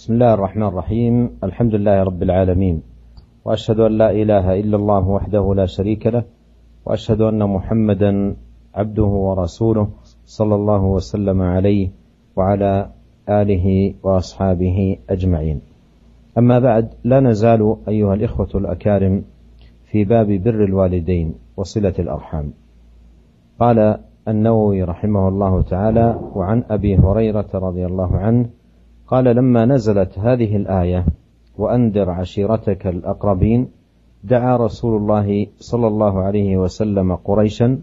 بسم الله الرحمن الرحيم. الحمد لله رب العالمين. وأشهد أن لا إله إلا الله وحده لا شريك له وأشهد أن محمدا عبده ورسوله صلى الله وسلم عليه وعلى آله وأصحابه أجمعين. أما بعد لا نزال أيها الإخوة الأكارم في باب بر الوالدين وصلة الأرحام. قال النووي رحمه الله تعالى وعن أبي هريرة رضي الله عنه قال لما نزلت هذه الآية وانذر عشيرتك الأقربين دعا رسول الله صلى الله عليه وسلم قريشا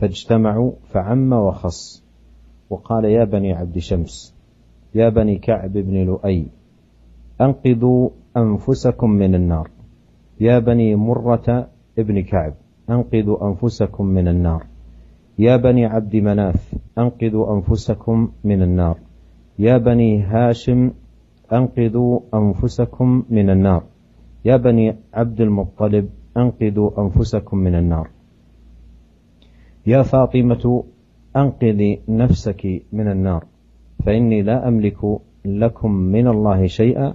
فاجتمعوا فعم وخص وقال يا بني عبد شمس يا بني كعب بن لؤي أنقذوا أنفسكم من النار. يا بني مرة ابن كعب أنقذوا أنفسكم من النار. يا بني عبد مناف أنقذوا أنفسكم من النار. يا بني هاشم أنقذوا أنفسكم من النار. يا بني عبد المطلب أنقذوا أنفسكم من النار. يا فاطمة انقذي نفسك من النار. فإني لا أملك لكم من الله شيئا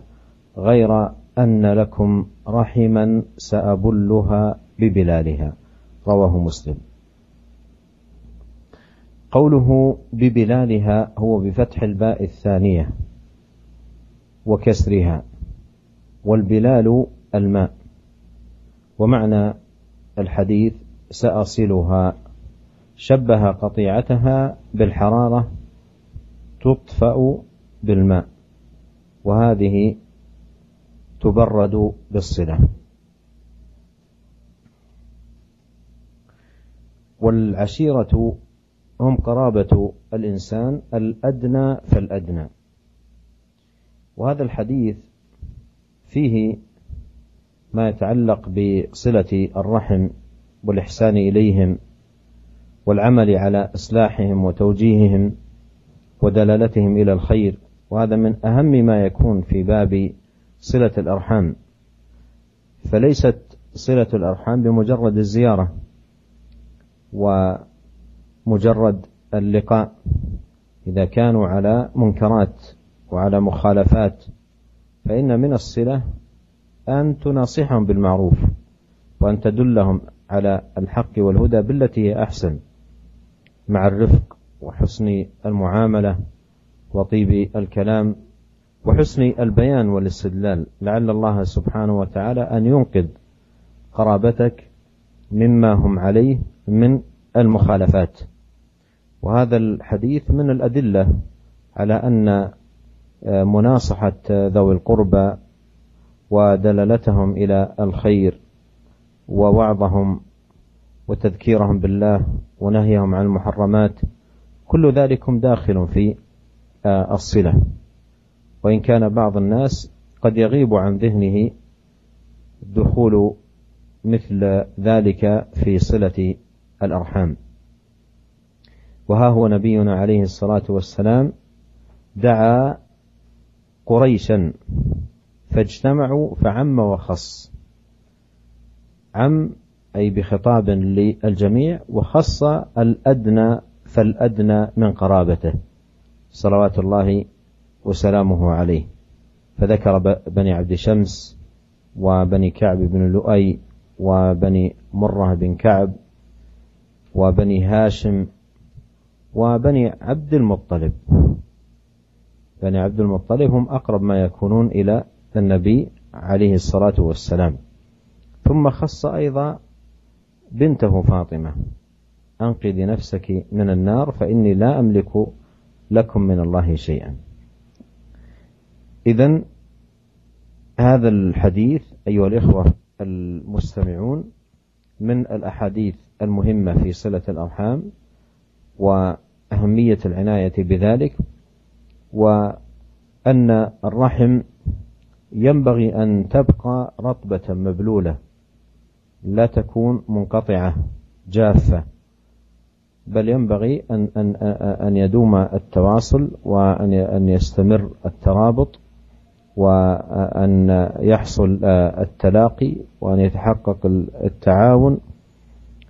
غير أن لكم رحما سأبلها ببلالها. رواه مسلم. قوله ببلالها هو بفتح الباء الثانية وكسرها والبلال الماء ومعنى الحديث سأصلها شبه قطيعتها بالحرارة تطفأ بالماء وهذه تبرد بالصلة. والعشيرة هم قرابة الإنسان الأدنى فالأدنى. وهذا الحديث فيه ما يتعلق بصلة الرحم والإحسان إليهم والعمل على إصلاحهم وتوجيههم ودلالتهم إلى الخير. وهذا من أهم ما يكون في باب صلة الأرحام. فليست صلة الأرحام بمجرد الزيارة. و مجرد اللقاء. إذا كانوا على منكرات وعلى مخالفات فإن من الصلة أن تناصحهم بالمعروف وأن تدلهم على الحق والهدى بالتي هي أحسن مع الرفق وحسن المعاملة وطيب الكلام وحسن البيان والاستدلال. لعل الله سبحانه وتعالى أن ينقذ قرابتك مما هم عليه من المخالفات. وهذا الحديث من الأدلة على أن آه، مناصحة ذوي القربى ودلالتهم إلى الخير ووعظهم وتذكيرهم بالله ونهيهم عن المحرمات كل ذلك داخل في آه، الصلة. وإن كان بعض الناس قد يغيب عن ذهنه دخول مثل ذلك في صلة الأرحام. وها هو نبينا عليه الصلاة والسلام دعا قريشا فاجتمعوا فعم وخص. عم أي بخطاب للجميع وخص الأدنى فالأدنى من قرابته. صلوات الله وسلامه عليه. فذكر بني عبد شمس وبني كعب بن لؤي وبني مرة بن كعب وبني هاشم وبني عبد المطلب. بني عبد المطلب هم أقرب ما يكونون إلى النبي عليه الصلاة والسلام. ثم خص أيضا بنته فاطمة. أنقذي نفسك من النار فإني لا أملك لكم من الله شيئا. إذا هذا الحديث أيها الإخوة المستمعون من الأحاديث المهمة في صلة الأرحام وأهمية العناية بذلك وأن الرحم ينبغي أن تبقى رطبة مبلولة لا تكون منقطعة جافة بل ينبغي أن أن أن يدوم التواصل وأن أن يستمر الترابط وأن يحصل التلاقي وأن يتحقق التعاون.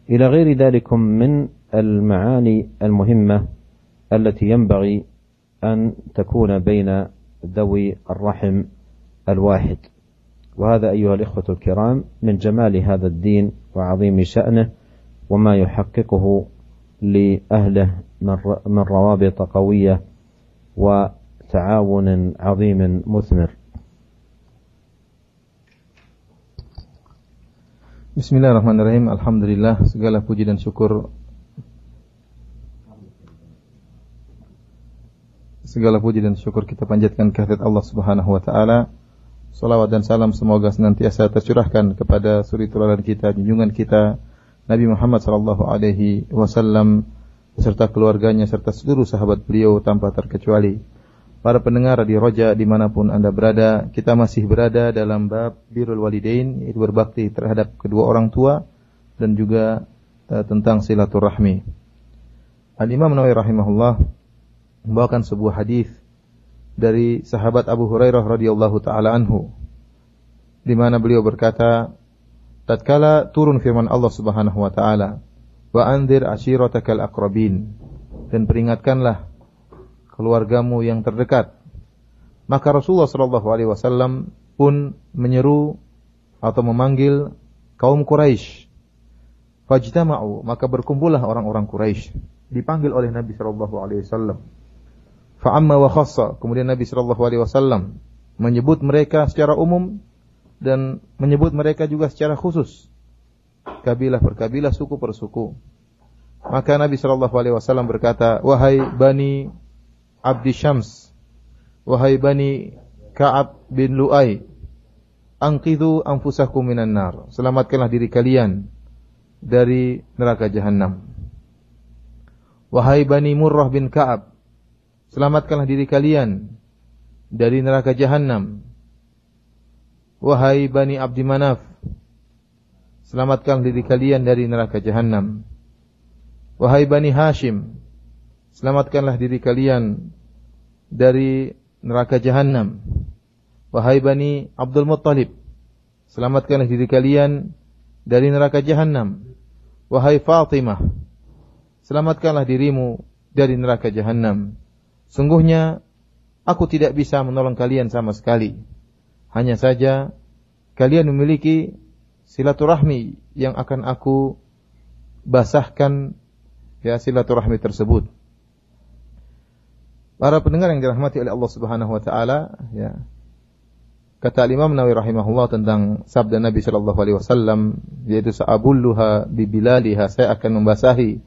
إلى غير ذلك من المعاني المهمة التي ينبغي أن تكون بين ذوي الرحم الواحد. وهذا أيها الإخوة الكرام من جمال هذا الدين وعظيم شأنه وما يحققه لأهله من روابط قوية وتعاون عظيم مثمر. Bismillahirrahmanirrahim. Alhamdulillah segala puji dan syukur segala puji dan syukur kita panjatkan kehadirat Allah Subhanahu wa taala. Salawat dan salam semoga senantiasa tercurahkan kepada suri teladan kita, junjungan kita Nabi Muhammad sallallahu alaihi wasallam beserta keluarganya serta seluruh sahabat beliau tanpa terkecuali. Para pendengar di Roja di mana pun anda berada, kita masih berada dalam bab birul walidain, yaitu berbakti terhadap kedua orang tua dan juga uh, tentang silaturahmi. Al Imam Nawawi rahimahullah membawakan sebuah hadis dari sahabat Abu Hurairah radhiyallahu taala anhu, di mana beliau berkata, tatkala turun firman Allah Subhanahu wa taala, "Wa anzir ashiratakal aqrabin" dan peringatkanlah keluargamu yang terdekat. Maka Rasulullah Shallallahu Alaihi Wasallam pun menyeru atau memanggil kaum Quraisy. Fajtama'u, maka berkumpullah orang-orang Quraisy. Dipanggil oleh Nabi Shallallahu Alaihi Wasallam. Fa'amma wa khassa. Kemudian Nabi Shallallahu Alaihi Wasallam menyebut mereka secara umum dan menyebut mereka juga secara khusus. Kabilah per kabilah, suku per suku. Maka Nabi Shallallahu Alaihi Wasallam berkata, wahai bani Abdi Syams Wahai Bani Ka'ab bin Lu'ay Angkidhu anfusakum minan nar Selamatkanlah diri kalian Dari neraka jahanam Wahai Bani Murrah bin Ka'ab Selamatkanlah diri kalian Dari neraka jahanam Wahai Bani Abdi Manaf Selamatkanlah diri kalian dari neraka jahanam Wahai Bani Hashim selamatkanlah diri kalian dari neraka jahanam. Wahai Bani Abdul Muttalib, selamatkanlah diri kalian dari neraka jahanam. Wahai Fatimah, selamatkanlah dirimu dari neraka jahanam. Sungguhnya aku tidak bisa menolong kalian sama sekali. Hanya saja kalian memiliki silaturahmi yang akan aku basahkan ya silaturahmi tersebut. Para pendengar yang dirahmati oleh Allah Subhanahu wa taala, ya. Kata Imam Nawawi rahimahullah tentang sabda Nabi sallallahu alaihi wasallam yaitu sa'abulluha bi bilaliha saya akan membasahi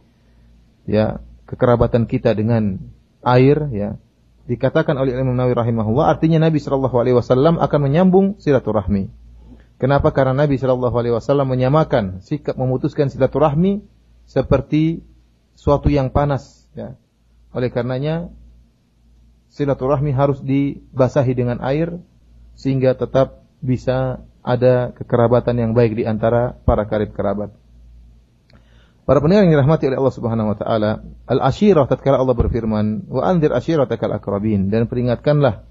ya kekerabatan kita dengan air ya dikatakan oleh Imam Nawawi rahimahullah artinya Nabi sallallahu alaihi wasallam akan menyambung silaturahmi. Kenapa? Karena Nabi sallallahu alaihi wasallam menyamakan sikap memutuskan silaturahmi seperti suatu yang panas ya. Oleh karenanya silaturahmi harus dibasahi dengan air sehingga tetap bisa ada kekerabatan yang baik di antara para karib kerabat. Para pendengar yang dirahmati oleh Allah Subhanahu wa taala, al-ashirah tatkala Allah berfirman, "Wa anzir ashiratakal aqrabin" dan peringatkanlah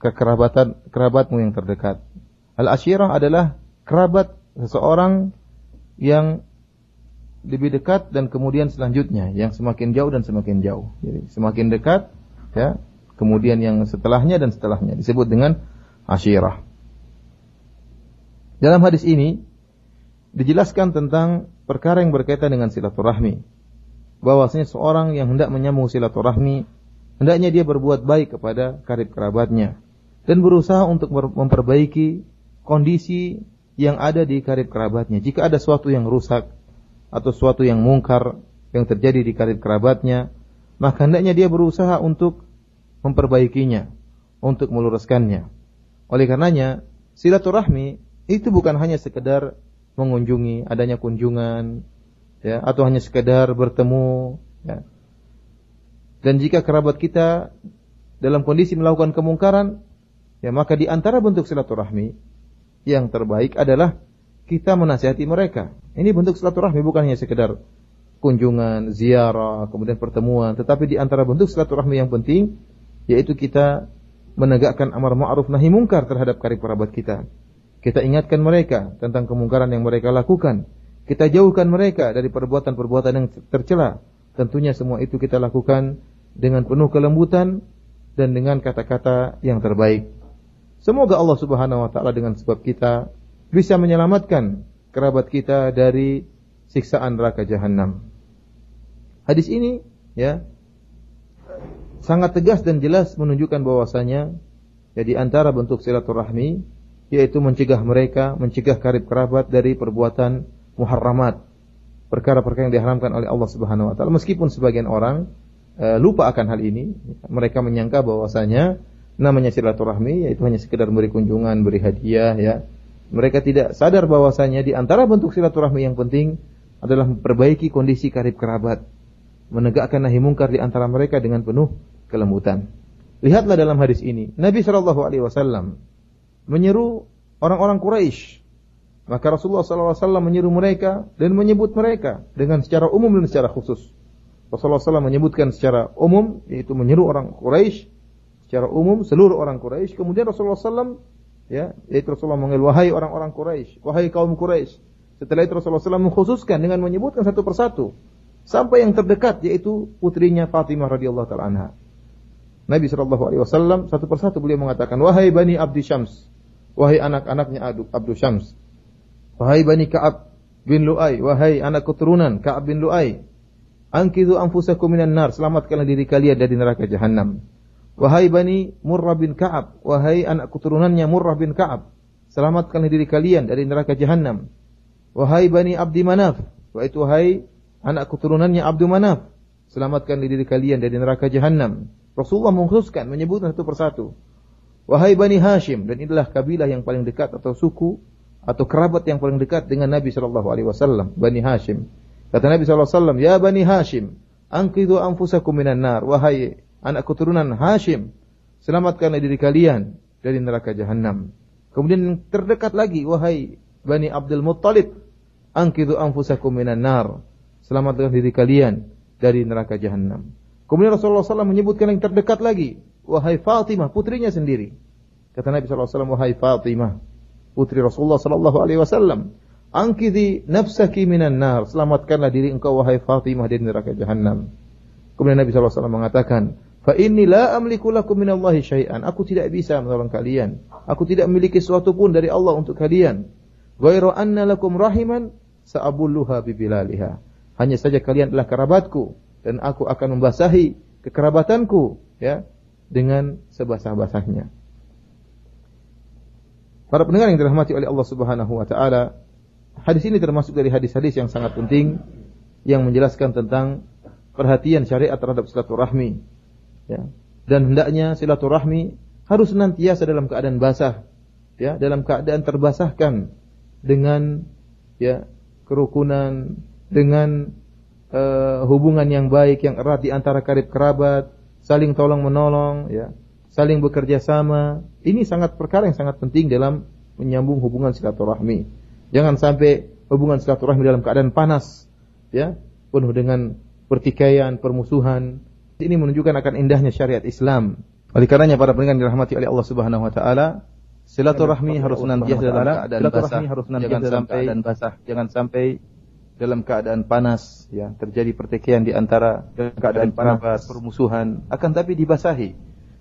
kekerabatan kerabatmu yang terdekat. Al-ashirah adalah kerabat seseorang yang lebih dekat dan kemudian selanjutnya yang semakin jauh dan semakin jauh. Jadi semakin dekat ya kemudian yang setelahnya dan setelahnya disebut dengan asyirah dalam hadis ini dijelaskan tentang perkara yang berkaitan dengan silaturahmi bahwasanya seorang yang hendak menyambung silaturahmi hendaknya dia berbuat baik kepada karib kerabatnya dan berusaha untuk memperbaiki kondisi yang ada di karib kerabatnya. Jika ada sesuatu yang rusak atau sesuatu yang mungkar yang terjadi di karib kerabatnya, maka hendaknya dia berusaha untuk memperbaikinya, untuk meluruskannya. Oleh karenanya, silaturahmi itu bukan hanya sekedar mengunjungi, adanya kunjungan, ya, atau hanya sekedar bertemu, ya. Dan jika kerabat kita dalam kondisi melakukan kemungkaran, ya maka di antara bentuk silaturahmi yang terbaik adalah kita menasihati mereka. Ini bentuk silaturahmi bukan hanya sekedar kunjungan, ziarah, kemudian pertemuan, tetapi di antara bentuk silaturahmi yang penting yaitu kita menegakkan amar ma'ruf nahi mungkar terhadap karib kerabat kita. Kita ingatkan mereka tentang kemungkaran yang mereka lakukan. Kita jauhkan mereka dari perbuatan-perbuatan yang tercela. Tentunya semua itu kita lakukan dengan penuh kelembutan dan dengan kata-kata yang terbaik. Semoga Allah Subhanahu wa taala dengan sebab kita bisa menyelamatkan kerabat kita dari siksaan neraka jahanam. Hadis ini ya sangat tegas dan jelas menunjukkan bahwasanya ya di antara bentuk silaturahmi yaitu mencegah mereka, mencegah karib kerabat dari perbuatan muharramat. Perkara-perkara yang diharamkan oleh Allah Subhanahu wa taala. Meskipun sebagian orang e, lupa akan hal ini, mereka menyangka bahwasanya namanya silaturahmi yaitu hanya sekedar beri kunjungan, beri hadiah ya. Mereka tidak sadar bahwasanya di antara bentuk silaturahmi yang penting adalah memperbaiki kondisi karib kerabat, menegakkan nahi mungkar di antara mereka dengan penuh kelembutan. Lihatlah dalam hadis ini, Nabi Shallallahu alaihi wasallam menyeru orang-orang Quraisy. Maka Rasulullah SAW menyeru mereka dan menyebut mereka dengan secara umum dan secara khusus. Rasulullah SAW menyebutkan secara umum, yaitu menyeru orang Quraisy secara umum seluruh orang Quraisy. Kemudian Rasulullah SAW ya, yaitu Rasulullah mengenal wahai orang-orang Quraisy, wahai kaum Quraisy. Setelah itu Rasulullah SAW mengkhususkan dengan menyebutkan satu persatu sampai yang terdekat yaitu putrinya Fatimah radhiyallahu taala anha. Nabi Shallallahu alaihi wasallam satu persatu beliau mengatakan wahai bani Abdi Syams, wahai anak-anaknya Abdu Syams, wahai bani Ka'ab bin Lu'ay, wahai anak keturunan Ka'ab bin Lu'ay, angkidu anfusakum minan nar, selamatkanlah diri kalian dari neraka jahanam. Wahai bani Murrah bin Ka'ab, wahai anak keturunannya Murrah bin Ka'ab, selamatkanlah diri kalian dari neraka jahanam. Wahai bani Abdi Manaf, wahai anak keturunannya Abdu Manaf, selamatkan diri kalian dari neraka jahanam. Rasulullah mengkhususkan menyebutkan satu persatu. Wahai bani Hashim, dan inilah kabilah yang paling dekat atau suku atau kerabat yang paling dekat dengan Nabi Shallallahu Alaihi Wasallam, bani Hashim. Kata Nabi Shallallahu Alaihi Wasallam, ya bani Hashim, angkidu anfusakum minan nar. Wahai anak keturunan Hashim, selamatkanlah diri kalian dari neraka jahanam. Kemudian terdekat lagi, wahai Bani Abdul Muttalib, angkidu anfusakum minan nar. Selamatkan diri kalian dari neraka jahanam. Kemudian Rasulullah SAW menyebutkan yang terdekat lagi, wahai Fatimah, putrinya sendiri. Kata Nabi SAW, wahai Fatimah, putri Rasulullah SAW, angkidi nafsaki minan nar. Selamatkanlah diri engkau, wahai Fatimah, dari neraka jahanam. Kemudian Nabi SAW mengatakan, Fa inni la amliku lakum minallahi syai'an. Aku tidak bisa menolong kalian. Aku tidak memiliki sesuatu pun dari Allah untuk kalian. Ghairu anna lakum rahiman sa'abulluha bibilaliha. Hanya saja kalian adalah kerabatku dan aku akan membasahi kekerabatanku ya dengan sebasah-basahnya. Para pendengar yang dirahmati oleh Allah Subhanahu wa taala, hadis ini termasuk dari hadis-hadis yang sangat penting yang menjelaskan tentang perhatian syariat terhadap silaturahmi ya. Dan hendaknya silaturahmi harus senantiasa dalam keadaan basah, ya, dalam keadaan terbasahkan dengan ya kerukunan, dengan uh, hubungan yang baik yang erat di antara karib kerabat, saling tolong menolong, ya, saling bekerja sama. Ini sangat perkara yang sangat penting dalam menyambung hubungan silaturahmi. Jangan sampai hubungan silaturahmi dalam keadaan panas, ya, penuh dengan pertikaian, permusuhan, ini menunjukkan akan indahnya syariat Islam. Oleh karenanya para pendengar dirahmati oleh Allah Subhanahu wa taala, silaturahmi harus senantiasa dalam keadaan basah, harus jangan sampai jangan sampai dalam keadaan panas ya terjadi pertikaian di antara keadaan panas permusuhan akan tapi dibasahi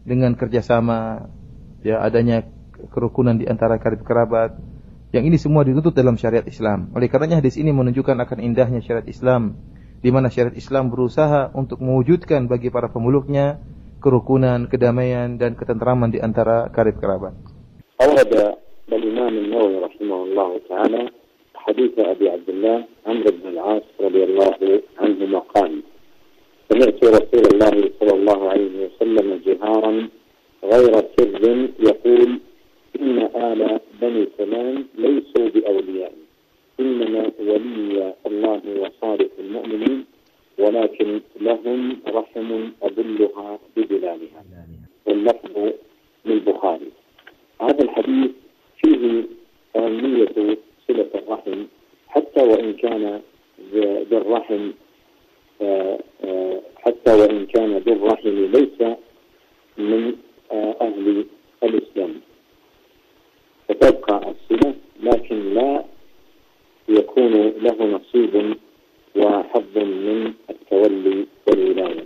dengan kerjasama ya adanya kerukunan di antara karib kerabat yang ini semua dituntut dalam syariat Islam. Oleh karenanya hadis ini menunjukkan akan indahnya syariat Islam di mana syariat Islam berusaha untuk mewujudkan bagi para pemeluknya kerukunan, kedamaian dan ketentraman di antara karib kerabat. أورد الإمام النووي رحمه الله تعالى حديث أبي عبد الله عمرو بن العاص رضي الله عنهما قال سمعت رسول الله صلى الله عليه وسلم جهارا غير سر يقول إن آل بني فلان ليسوا بأولياء إنما ولي الله وصالح المؤمنين ولكن لهم رحم أظلها بظلالها واللفظ للبخاري. هذا الحديث فيه أهمية صلة الرحم. حتى وإن كان ذي الرحم حتى وإن كان ذو الرحم ليس من أهل الإسلام. فتبقى الصلة لكن لا يكون له نصيب وحظ من التولي والولاية.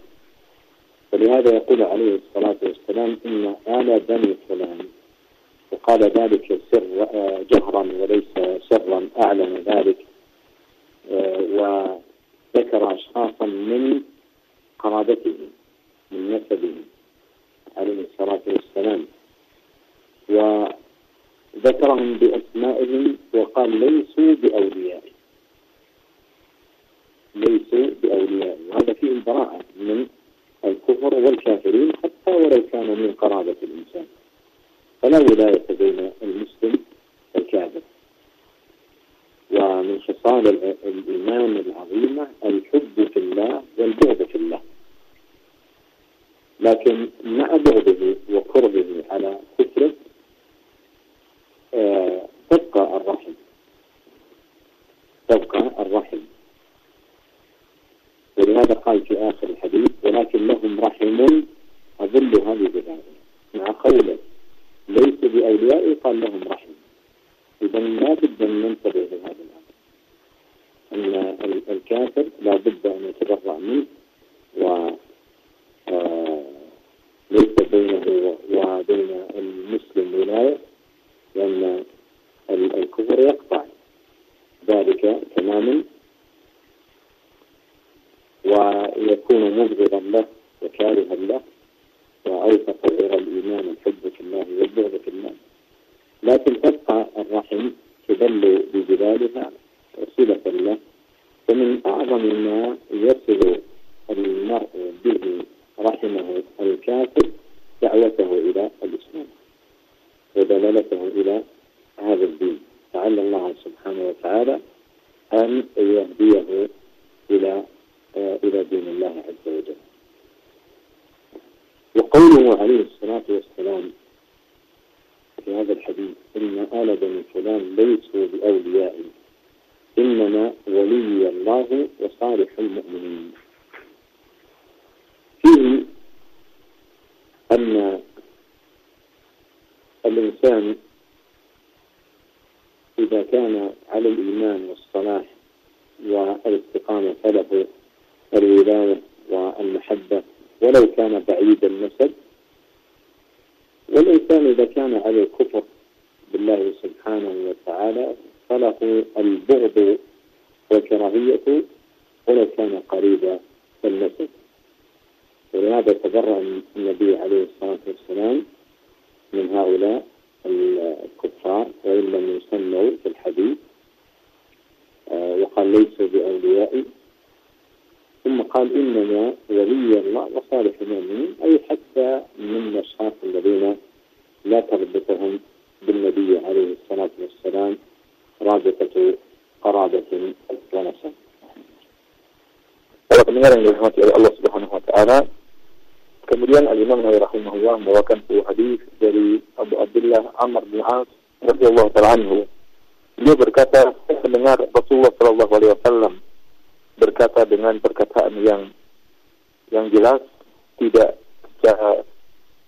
ولهذا يقول عليه الصلاة والسلام إن آل بني فلان وقال ذلك سر آه، جهرا وليس سرا أعلن ذلك. آه، وذكر أشخاصا من قرابته من نسبه عليه الصلاة والسلام. وذكرهم بأسمائهم وقال ليسوا بأولياء ليسوا بأولياء وهذا فيه البراءة من الكفر والكافرين حتى ولو كانوا من قرابة الإنسان. فلا ولاية بين المسلم والكافر. ومن خصال الإيمان العظيمة الحب في الله والبغض في الله. لكن مع بغضه وكرهه على كفره آه، تبقى الرحم. تبقى الرحم. ولهذا قال في آخر الحديث ولكن لهم رحم أظلها بذلك مع قوله ليس بأولياء قال لهم رحم. إذا لا بد أن ننتبه لهذا الأمر. أن الكافر لا بد أن يتبرع منه و آه، ليس بينه وبين المسلم ولاية لأن الكفر يقطع. ذلك تماما. ويكون مبغضا له وكارها له. وأوثق غير الإيمان الحب في الله والبغض في الله لكن تبقى الرحم تبل بجلالها وصلة له ومن أعظم ما يصل المرء به رحمه الكافر pendengar yang dirahmati oleh Allah Subhanahu wa taala, kemudian Al-Imam Nawawi rahimahullah membawakan sebuah hadis dari Abu Abdullah Amr bin As radhiyallahu taala anhu. Dia berkata, mendengar Rasulullah sallallahu alaihi wasallam berkata dengan perkataan yang yang jelas, tidak secara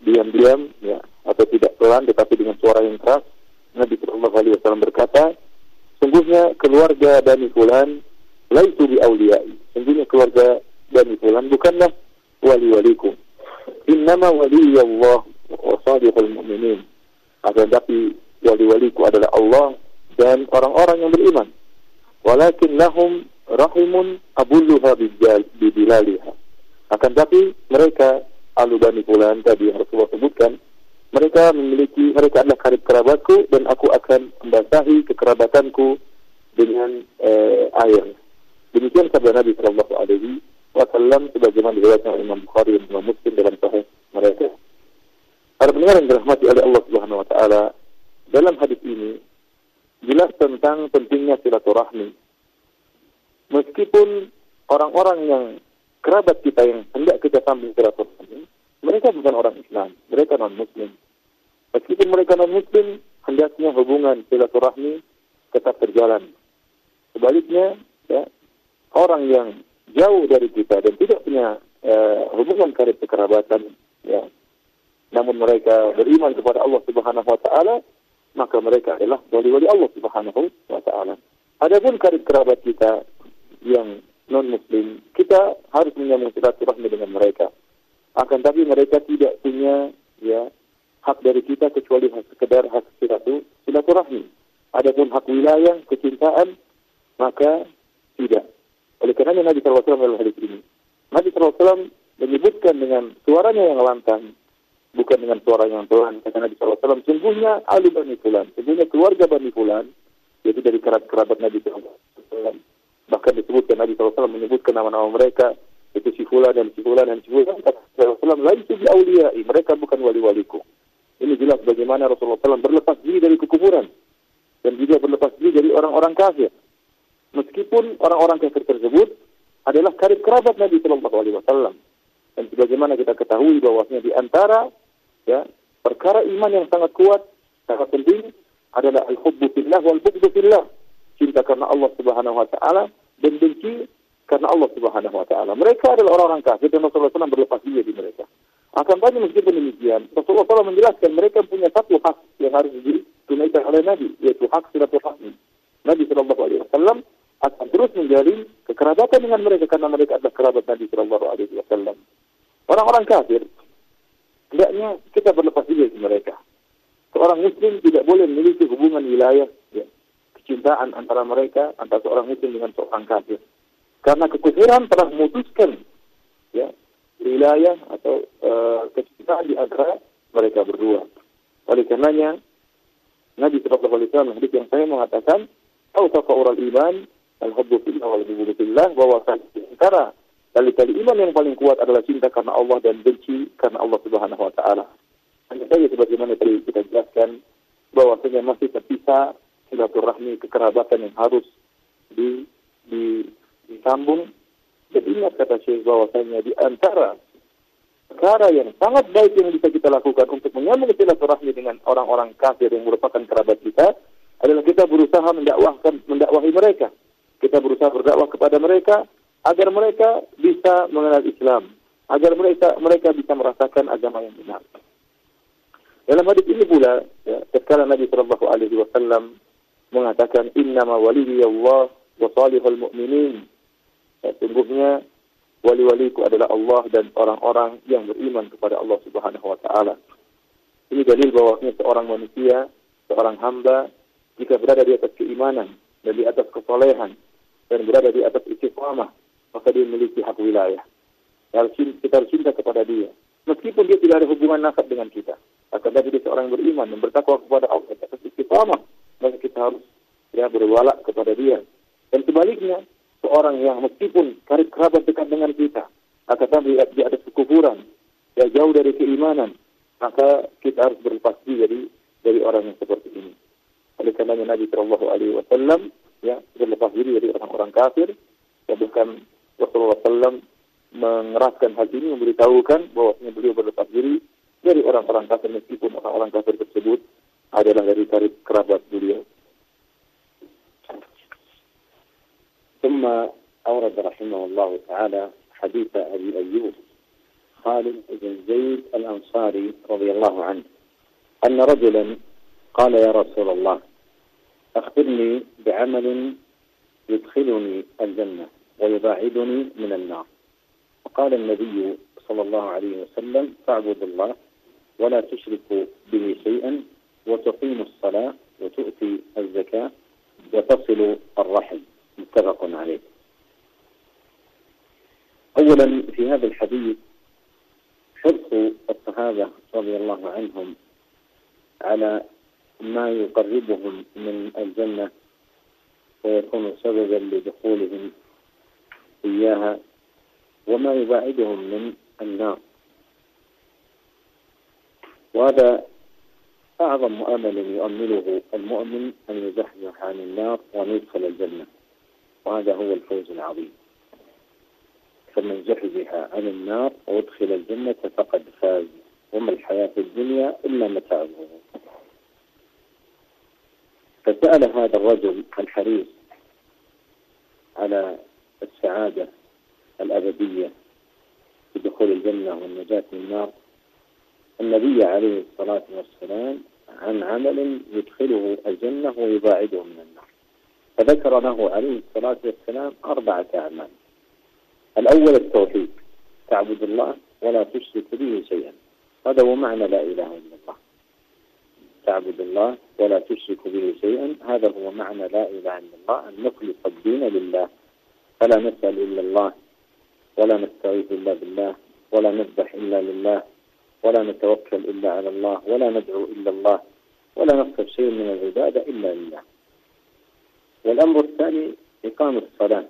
diam-diam ya atau tidak pelan tetapi dengan suara yang keras. Nabi Shallallahu Alaihi Wasallam berkata, sungguhnya keluarga Bani Fulan laitu bi awliyai. Sungguhnya keluarga Bani Fulan bukanlah wali-waliku. Innama waliyallah wa salihul mu'minin. Akan tapi wali-waliku adalah Allah dan orang-orang yang beriman. Walakin lahum rahimun abulluha bibilaliha. Akan tapi mereka alu bani fulan tadi yang Rasulullah sebutkan, mereka memiliki mereka adalah karib kerabatku dan aku akan membasahi kekerabatanku dengan eh, air. Demikian sabda Nabi Shallallahu Alaihi Wasallam sebagaimana diriwayatkan Imam Bukhari dan Imam Muslim dalam Sahih mereka. Para pendengar yang dirahmati oleh Allah Subhanahu Wa Taala, dalam hadis ini jelas tentang pentingnya silaturahmi meskipun orang-orang yang kerabat kita yang hendak kita sambung silaturahmi, mereka bukan orang Islam, mereka non Muslim. Meskipun mereka non Muslim, hendaknya hubungan silaturahmi tetap berjalan. Sebaliknya, ya, orang yang jauh dari kita dan tidak punya uh, hubungan karib kekerabatan, ya, namun mereka beriman kepada Allah Subhanahu Wa Taala, maka mereka adalah wali-wali Allah Subhanahu Wa Taala. Adapun karib kerabat kita yang non-muslim, kita harus menyambung silaturahmi dengan mereka. Akan tapi mereka tidak punya ya hak dari kita kecuali hak sekedar hak silaturahmi. Adapun hak wilayah, kecintaan, maka tidak. Oleh karena Nabi SAW dalam hadis ini. Nabi SAW menyebutkan dengan suaranya yang lantang, bukan dengan suara yang pelan. Kata Nabi SAW, sungguhnya ahli Bani Fulan, sungguhnya keluarga Bani Fulan, yaitu dari kerabat-kerabat Nabi SAW. Bahkan disebutkan Nabi SAW menyebutkan nama-nama mereka, itu si Fulan dan si Fulan dan si Fulan. Kata Nabi SAW, lain itu awliyai, mereka bukan wali-waliku. Ini jelas bagaimana Rasulullah SAW berlepas diri dari kekuburan dan juga berlepas diri dari orang-orang kafir. Meskipun orang-orang kafir tersebut adalah karib kerabat Nabi Shallallahu Alaihi Wasallam. Dan sebagaimana kita ketahui bahwasanya di antara ya perkara iman yang sangat kuat, sangat penting adalah al-hubbu fillah wal bughdu fillah. Cinta karena Allah Subhanahu wa taala dan benci karena Allah Subhanahu wa taala. Mereka adalah orang-orang kafir dan Rasulullah SAW berlepas diri di mereka. Akan tadi meskipun demikian, Rasulullah SAW menjelaskan mereka punya satu hak yang harus ditunaikan oleh Nabi, yaitu hak silaturahmi. Nabi Shallallahu Alaihi Wasallam akan terus menjalin kekerabatan dengan mereka karena mereka adalah kerabat Nabi Shallallahu Alaihi Wasallam. Orang-orang kafir, tidaknya kita berlepas diri dari mereka. Seorang Muslim tidak boleh memiliki hubungan wilayah, ya, kecintaan antara mereka, antara seorang Muslim dengan seorang kafir. Karena kekufuran telah memutuskan ya, wilayah atau uh, kecintaan di antara mereka berdua. Oleh karenanya, Nabi Shallallahu Alaihi Wasallam yang saya mengatakan, "Awsafa ural iman al-hubbu fillah wal fillah bahwa antara kali-kali iman yang paling kuat adalah cinta karena Allah dan benci karena Allah Subhanahu wa taala. Hanya saja sebagaimana tadi kita jelaskan bahwasanya masih tersisa silaturahmi kekerabatan yang harus di, di disambung dan ingat kata Syekh bahwasanya di antara perkara yang sangat baik yang bisa kita lakukan untuk menyambung silaturahmi dengan orang-orang kafir yang merupakan kerabat kita adalah kita berusaha mendakwahkan mendakwahi mereka. Kita berusaha berdakwah kepada mereka agar mereka bisa mengenal Islam, agar mereka mereka bisa merasakan agama yang benar. Dalam hadis ini pula, ya, ketika Nabi Shallallahu Alaihi Wasallam mengatakan Inna ma Allah wa salihul mu'minin Ya, sungguhnya wali-waliku adalah Allah dan orang-orang yang beriman kepada Allah Subhanahu wa taala. Ini dalil bahwa seorang manusia, seorang hamba jika berada di atas keimanan dan di atas kesolehan dan berada di atas istiqamah, maka dia memiliki hak wilayah. Kita harus cinta kepada dia. Meskipun dia tidak ada hubungan nasab dengan kita. Akan tetapi dia seorang yang beriman dan bertakwa kepada Allah di atas istiqamah. Maka kita harus ya berwala kepada dia. Dan sebaliknya, seorang yang meskipun karib kerabat dekat dengan kita, akan tapi di atas kekufuran, ya jauh dari keimanan, maka kita harus berlepas diri dari, dari orang yang seperti ini. Oleh karena Nabi Shallallahu Alaihi Wasallam ya berlepas diri dari orang-orang kafir, ya bukan Rasulullah SAW mengeraskan hal ini memberitahukan bahwa beliau berlepas diri dari orang-orang kafir meskipun orang-orang kafir tersebut adalah dari karib kerabat beliau. ثم أورد رحمه الله تعالى حديث أبي أيوب خالد بن زيد الأنصاري رضي الله عنه أن رجلا قال يا رسول الله أخبرني بعمل يدخلني الجنة ويباعدني من النار. فقال النبي صلى الله عليه وسلم فاعبد الله ولا تشرك به شيئا وتقيم الصلاة وتؤتي الزكاة وتصل الرحم. متفق عليه. أولا في هذا الحديث حرص الصحابة رضي الله عنهم على ما يقربهم من الجنة ويكون سببا لدخولهم إياها وما يباعدهم من النار. وهذا أعظم مؤمل يؤمله المؤمن أن يزحزح عن النار وأن يدخل الجنة. وهذا هو الفوز العظيم. فمن زحزح عن النار وأدخل الجنة فقد فاز. وما الحياة الدنيا إلا متاع الغرور فسأل هذا الرجل الحريص على السعادة الأبدية بدخول الجنة والنجاة من النار النبي عليه الصلاة والسلام عن عمل يدخله الجنة ويباعده من النار. فذكر له عليه الصلاة والسلام أربعة أعمال. الأول التوحيد تعبد الله ولا تشرك به شيئا. هذا هو معنى لا إله إلا الله. تعبد الله ولا تشرك به شيئا. هذا هو معنى لا إله إلا الله أن نخلص الدين لله. فلا نسأل إلا الله ولا نستغيث إلا بالله ولا نذبح إلا لله ولا نتوكل إلا على الله ولا ندعو إلا الله ولا نصرف شيء من العبادة إلا لله. والأمر الثاني إقامة الصلاة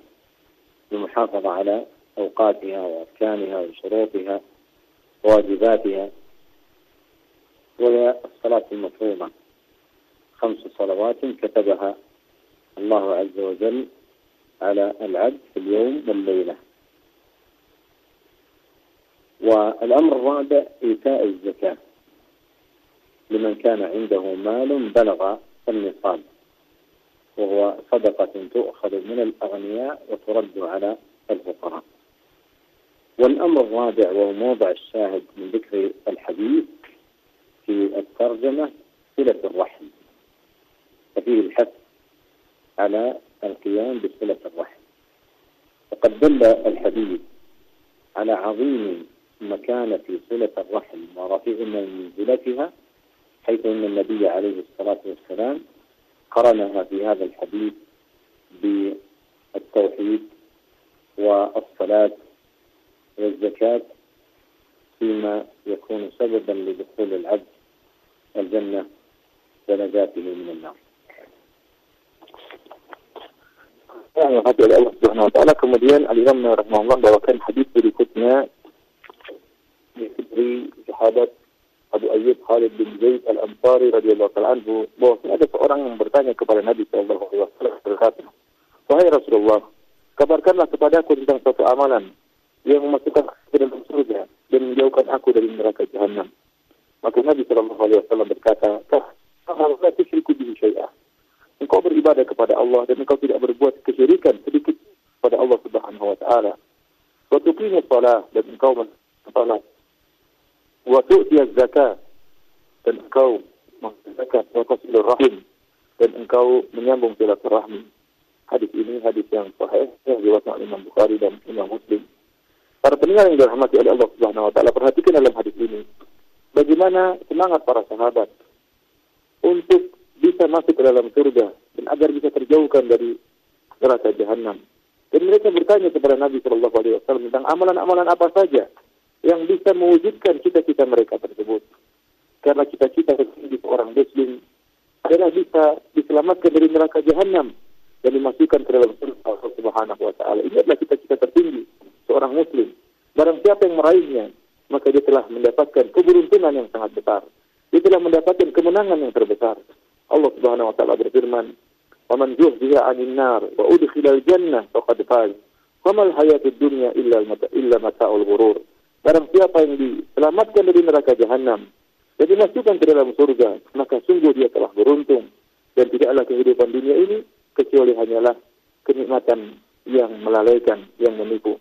المحافظة على أوقاتها وأركانها وشروطها وواجباتها. وهي الصلاة المفروضة. خمس صلوات كتبها الله عز وجل على العبد في اليوم والليلة. والأمر الرابع إيتاء الزكاة. لمن كان عنده مال بلغ النصاب. وهو صدقة تؤخذ من الأغنياء وترد على الفقراء. والأمر الرابع وهو موضع الشاهد من ذكر الحديث في الترجمة صلة الرحم. ففيه الحث على القيام بصلة الرحم. وقد دل الحديث على عظيم مكانة صلة الرحم ورفيع منزلتها حيث أن النبي عليه الصلاة والسلام قرنها في هذا الحديث بالتوحيد والصلاة والزكاة فيما يكون سببا لدخول العبد الجنة ونجاته من النار. yang hati oleh Allah Subhanahu wa taala. Kemudian Al Imam rahimahullah bawakan hadis berikutnya dari sahabat Abu Ayyub Khalid bin Zaid Al-Ansari radhiyallahu taala anhu bahwa ada seorang yang bertanya kepada Nabi sallallahu alaihi wasallam berkata, "Wahai Rasulullah, kabarkanlah kepada aku tentang suatu amalan yang memasukkan ke dalam surga dan menjauhkan aku dari neraka jahanam." Maka Nabi sallallahu alaihi wasallam berkata, engkau beribadah kepada Allah dan engkau tidak berbuat kesyirikan sedikit kepada Allah Subhanahu wa taala. Wa tuqimu shalah dan engkau salat. Wa tu'ti zakat dan engkau menzakat wa tasilur rahim dan engkau menyambung silaturahmi. Hadis ini hadis yang sahih yang diriwayatkan Imam Bukhari dan Imam Muslim. Para pendengar yang dirahmati oleh Allah Subhanahu wa taala, perhatikan dalam hadis ini bagaimana semangat para sahabat untuk bisa masuk ke dalam surga dan agar bisa terjauhkan dari neraka jahanam. Dan mereka bertanya kepada Nabi Shallallahu Alaihi Wasallam tentang amalan-amalan apa saja yang bisa mewujudkan cita-cita mereka tersebut. Karena cita-cita tertinggi seorang Muslim adalah bisa diselamatkan dari neraka jahanam dan dimasukkan ke dalam surga Allah Subhanahu Wa Taala. Ini adalah cita-cita tertinggi seorang Muslim. Barang siapa yang meraihnya, maka dia telah mendapatkan keberuntungan yang sangat besar. Dia telah mendapatkan kemenangan yang terbesar. Allah Subhanahu wa taala berfirman, "Wa man zuhziha 'anil nar wa udkhila al-jannah faqad faz." Wa mal hayatud dunya illa illa mata'ul ghurur. Barang siapa yang diselamatkan dari neraka jahanam dan dimasukkan ke dalam surga, maka sungguh dia telah beruntung dan tidaklah kehidupan dunia ini kecuali hanyalah kenikmatan yang melalaikan, yang menipu.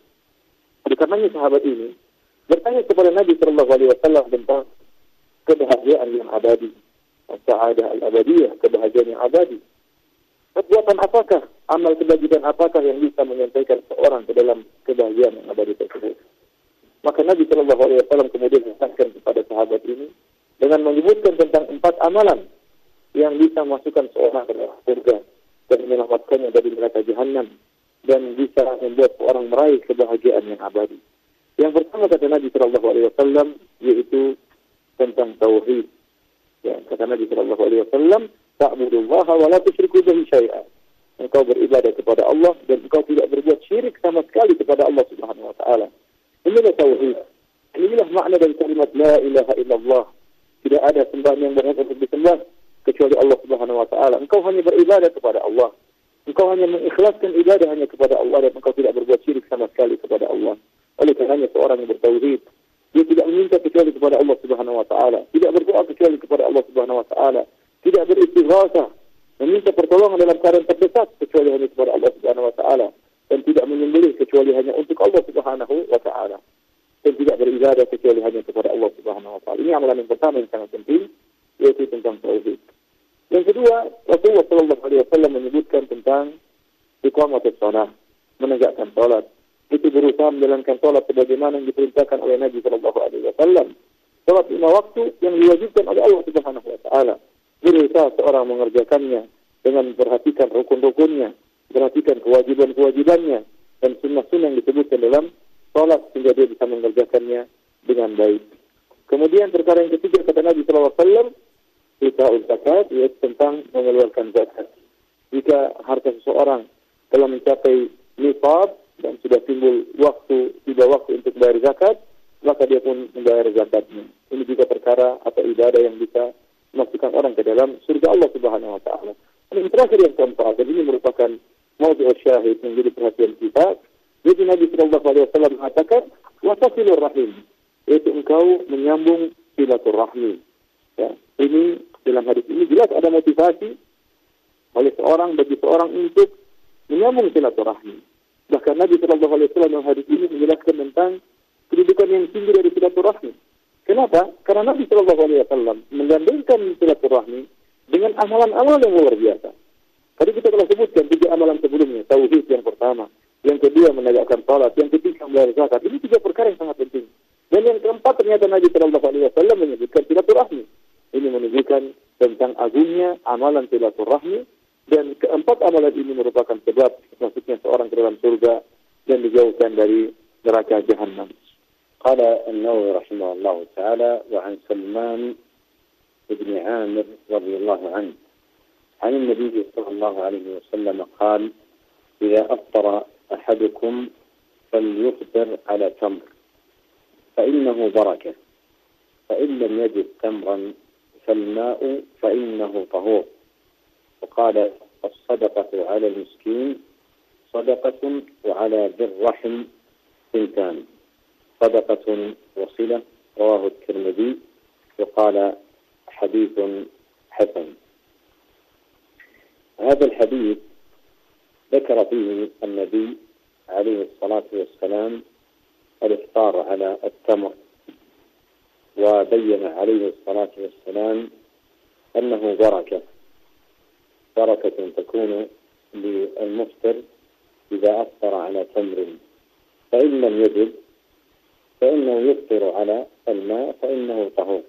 Oleh karenanya sahabat ini bertanya kepada Nabi Shallallahu Alaihi Wasallam tentang kebahagiaan yang abadi sa'adah al-abadiyah, kebahagiaan yang abadi. Perbuatan apakah, amal kebajikan apakah yang bisa menyampaikan seorang ke dalam kebahagiaan yang abadi tersebut? Maka Nabi Shallallahu Alaihi Wasallam kemudian mengatakan kepada sahabat ini dengan menyebutkan tentang empat amalan yang bisa masukkan seorang ke dalam surga dan menyelamatkannya dari neraka jahanam dan bisa membuat seorang meraih kebahagiaan yang abadi. Yang pertama kata Nabi Shallallahu Alaihi Wasallam yaitu tentang tauhid Ya, kata Nabi Shallallahu Alaihi Wasallam, "Ta'budullaha wa la tusyriku bihi syai'a." Engkau beribadah kepada Allah dan engkau tidak berbuat syirik sama sekali kepada Allah Subhanahu wa taala. Inilah tauhid. Inilah makna dari kalimat la ilaha illallah. Tidak ada sembahan yang berhak untuk disembah kecuali Allah Subhanahu wa taala. Engkau hanya beribadah kepada Allah. Engkau hanya mengikhlaskan ibadah hanya kepada Allah dan engkau tidak berbuat syirik sama sekali kepada Allah. Oleh karenanya seorang yang bertauhid dia tidak meminta kecuali kepada Allah Subhanahu wa taala, tidak berdoa kecuali kepada Allah Subhanahu wa taala, tidak beristighatsah, meminta pertolongan dalam keadaan terdesak kecuali hanya kepada Allah Subhanahu wa taala. Dan tidak menyembelih kecuali hanya untuk Allah Subhanahu wa taala. Dan tidak beribadah kecuali hanya kepada Allah Subhanahu wa taala. Ini amalan yang pertama yang sangat penting yaitu tentang tauhid. Yang kedua, Rasulullah Shallallahu Alaihi Wasallam menyebutkan tentang iqamatus salat, menegakkan salat itu berusaha menjalankan sholat sebagaimana yang diperintahkan oleh Nabi Shallallahu Alaihi Wasallam Sholat lima waktu yang diwajibkan oleh Allah Subhanahu wa taala. Berusaha seorang mengerjakannya dengan memperhatikan rukun-rukunnya, perhatikan kewajiban-kewajibannya dan sunnah-sunnah yang disebutkan dalam sholat sehingga dia bisa mengerjakannya dengan baik. Kemudian perkara yang ketiga kata Nabi Shallallahu Alaihi Wasallam kita zakat yaitu tentang mengeluarkan zakat. Jika harta seseorang telah mencapai nifab dan sudah timbul waktu tiba waktu untuk bayar zakat, maka dia pun membayar zakatnya. Ini juga perkara atau ibadah yang bisa memasukkan orang ke dalam surga Allah Subhanahu wa taala. Yang terakhir yang keempat, dan ini merupakan maudhu syahid menjadi perhatian kita. Jadi Nabi Shallallahu Alaihi Wasallam mengatakan, wasasilur rahim, yaitu engkau menyambung silaturahmi. Ya, ini dalam hadis ini jelas ada motivasi oleh seorang bagi seorang untuk menyambung silaturahmi. Bahkan Nabi Shallallahu Alaihi Wasallam dalam hadis ini menjelaskan tentang kedudukan yang tinggi dari silaturahmi. Kenapa? Karena Nabi Shallallahu Alaihi Wasallam menggandengkan silaturahmi dengan amalan-amalan yang luar biasa. Tadi kita telah sebutkan tiga amalan sebelumnya. Tauhid yang pertama. Yang kedua menegakkan salat. Yang ketiga membayar zakat. Ini tiga perkara yang sangat penting. Dan yang keempat ternyata Nabi Shallallahu Alaihi Wasallam menyebutkan silaturahmi. Ini menunjukkan tentang agungnya amalan silaturahmi dan keempat amalan ini merupakan sebab masuknya seorang ke dalam surga dan dijauhkan dari neraka jahanam. قال النووي رحمه الله تعالى وعن سلمان بن عامر رضي الله عنه عن النبي صلى الله عليه وسلم قال إذا أفطر أحدكم فليفطر على تمر فإنه بركة فإن لم يجد تمرا فالماء فإنه طهور وقال الصدقة على المسكين صدقة وعلى ذي الرحم ثنتان صدقة وصلة رواه الترمذي وقال حديث حسن. هذا الحديث ذكر فيه النبي عليه الصلاة والسلام الإفطار على التمر وبين عليه الصلاة والسلام أنه بركة. بركة تكون للمفطر إذا أفطر على تمر. فإن لم يجد فإنه يفطر على الماء فإنه طهور.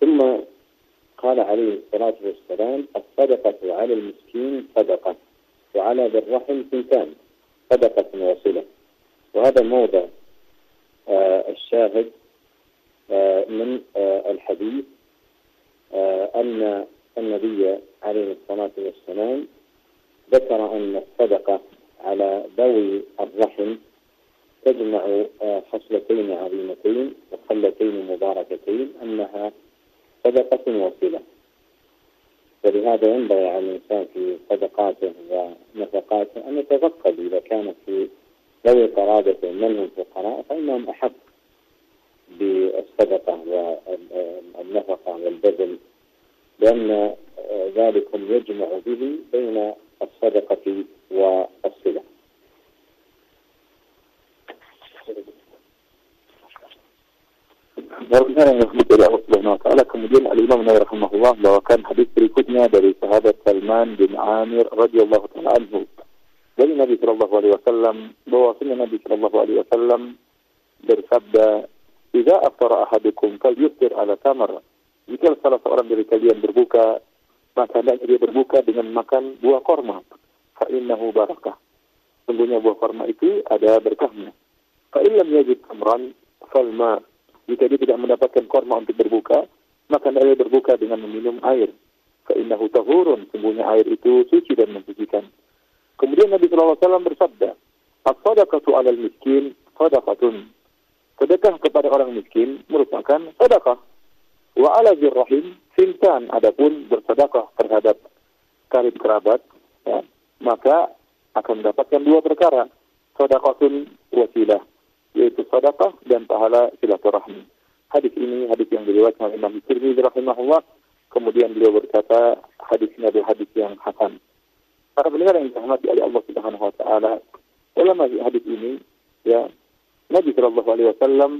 ثم قال عليه الصلاة والسلام الصدقة على المسكين صدقة وعلى ذي الرحم ثنتان صدقة وصلة وهذا موضع آه الشاهد آه من آه الحديث أن النبي عليه الصلاة والسلام ذكر أن الصدقة على ذوي الرحم تجمع خصلتين عظيمتين وخلتين مباركتين أنها صدقة وصلة. ولهذا ينبغي على الإنسان في صدقاته ونفقاته أن يتفقد إذا كانت في ذوي قرابته من هم فقراء فإنهم أحق بالصدقة والنفقة والبذل لأن آه، ذلك يجمع به بين الصدقة والصلة. بارك الله فيك الله رحمه الله لو كان حديث بريكتنا دري شهادة سلمان بن عامر رضي الله تعالى عنه. دري النبي صلى الله عليه وسلم بواسطة النبي صلى الله عليه وسلم برسبة إذا أفطر أحدكم فليفتر على تمر Jika salah seorang dari kalian berbuka, maka hendaknya dia berbuka dengan makan buah korma. Fa innahu barakah. Sungguhnya buah korma itu ada berkahnya. Fa illam yajid tamran falma jika dia tidak mendapatkan korma untuk berbuka, maka dia berbuka dengan meminum air. Fa'innahu tahurun, sungguhnya air itu suci dan mensucikan. Kemudian Nabi SAW bersabda, As-sadaqatu alal miskin, sadaqatun. Sedekah kepada orang miskin merupakan sedekah. Wa ala zirrahim, sintan. Adapun bersedekah terhadap karib kerabat, ya, maka akan mendapatkan dua perkara. Sadaqatun wasilah yaitu sedekah dan pahala silaturahmi. Hadis ini hadis yang diriwayatkan oleh Imam Tirmidzi rahimahullah. Kemudian beliau berkata hadis ini adalah hadis yang hasan. Para pendengar yang dirahmati oleh Allah Subhanahu wa taala, dalam hadis ini ya Nabi Shallallahu alaihi wasallam